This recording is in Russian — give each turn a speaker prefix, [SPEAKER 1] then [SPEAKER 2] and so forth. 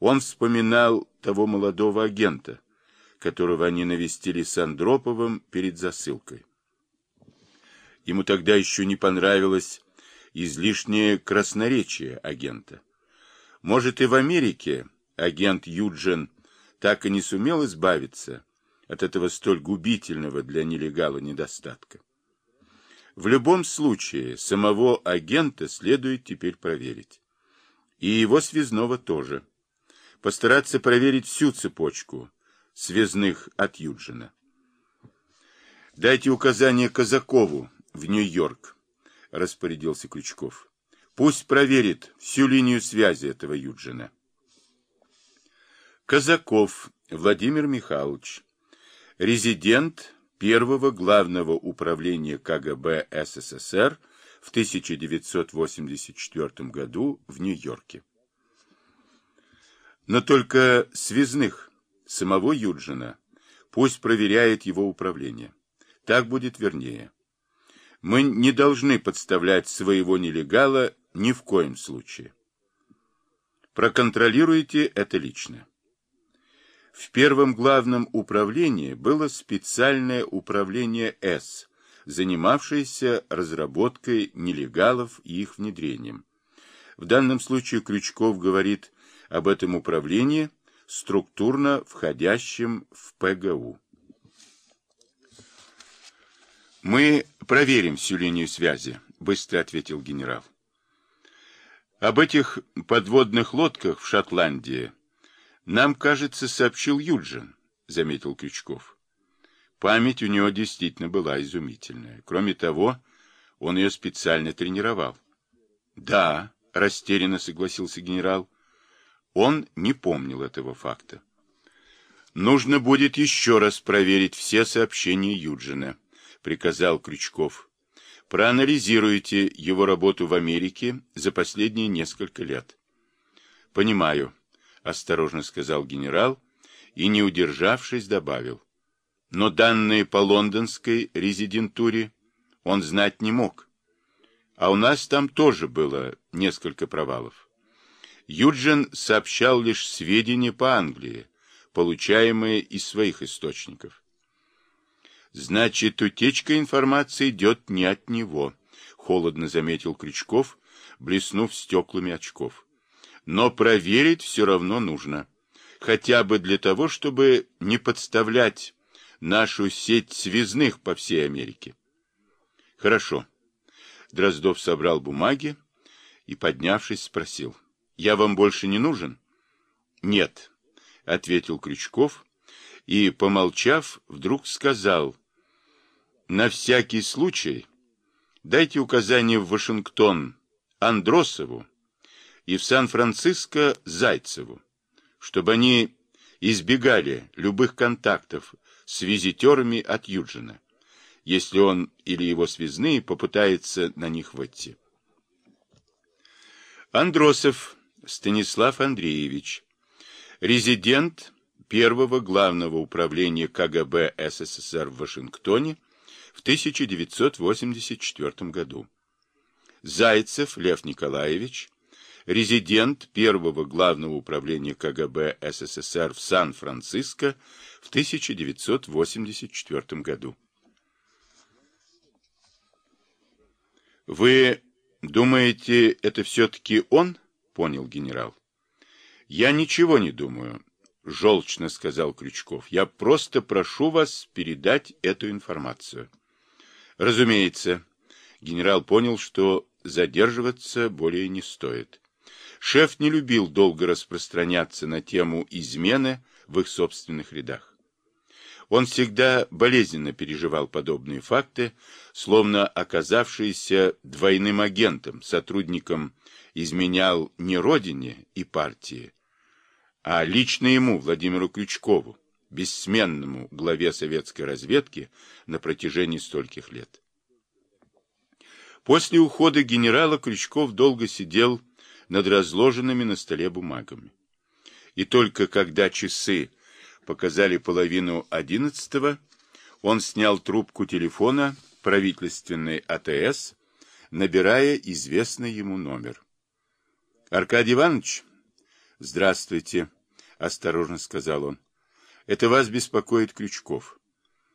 [SPEAKER 1] Он вспоминал того молодого агента, которого они навестили с Андроповым перед засылкой. Ему тогда еще не понравилось излишнее красноречие агента. Может, и в Америке агент Юджин так и не сумел избавиться от этого столь губительного для нелегала недостатка. В любом случае, самого агента следует теперь проверить. И его связного тоже. Постараться проверить всю цепочку связных от Юджина. Дайте указание Казакову в Нью-Йорк, распорядился Крючков. Пусть проверит всю линию связи этого Юджина. Казаков Владимир Михайлович, резидент первого главного управления КГБ СССР в 1984 году в Нью-Йорке. Но только связных самого Юджина пусть проверяет его управление. Так будет вернее. Мы не должны подставлять своего нелегала ни в коем случае. Проконтролируйте это лично. В первом главном управлении было специальное управление С, занимавшееся разработкой нелегалов и их внедрением. В данном случае Крючков говорит об этом управлении, структурно входящем в ПГУ. «Мы проверим всю линию связи», — быстро ответил генерал. «Об этих подводных лодках в Шотландии нам, кажется, сообщил Юджин, заметил Крючков. Память у него действительно была изумительная. Кроме того, он ее специально тренировал. Да, растерянно согласился генерал. Он не помнил этого факта. Нужно будет еще раз проверить все сообщения Юджина, приказал Крючков. Проанализируйте его работу в Америке за последние несколько лет. Понимаю, осторожно сказал генерал и, не удержавшись, добавил. Но данные по лондонской резидентуре он знать не мог. А у нас там тоже было несколько провалов. Юджин сообщал лишь сведения по Англии, получаемые из своих источников. Значит, утечка информации идет не от него, холодно заметил Крючков, блеснув стеклами очков но проверить все равно нужно. Хотя бы для того, чтобы не подставлять нашу сеть связных по всей Америке. Хорошо. Дроздов собрал бумаги и, поднявшись, спросил. Я вам больше не нужен? Нет, ответил Крючков и, помолчав, вдруг сказал. На всякий случай дайте указание в Вашингтон Андросову и в Сан-Франциско Зайцеву, чтобы они избегали любых контактов с визитерами от Юджина, если он или его связные попытаются на них выйти. Андросов Станислав Андреевич, резидент первого главного управления КГБ СССР в Вашингтоне в 1984 году. Зайцев Лев Николаевич, резидент первого главного управления КГБ СССР в Сан-Франциско в 1984 году. «Вы думаете, это все-таки он?» — понял генерал. «Я ничего не думаю», — желчно сказал Крючков. «Я просто прошу вас передать эту информацию». «Разумеется». Генерал понял, что задерживаться более не стоит. Шеф не любил долго распространяться на тему измены в их собственных рядах. Он всегда болезненно переживал подобные факты, словно оказавшийся двойным агентом, сотрудником изменял не родине и партии, а лично ему, Владимиру Крючкову, бессменному главе советской разведки на протяжении стольких лет. После ухода генерала Крючков долго сидел над разложенными на столе бумагами. И только когда часы показали половину одиннадцатого, он снял трубку телефона правительственной АТС, набирая известный ему номер. Аркадий Иванович, Здравствуйте, осторожно сказал он. Это вас беспокоит Крючков.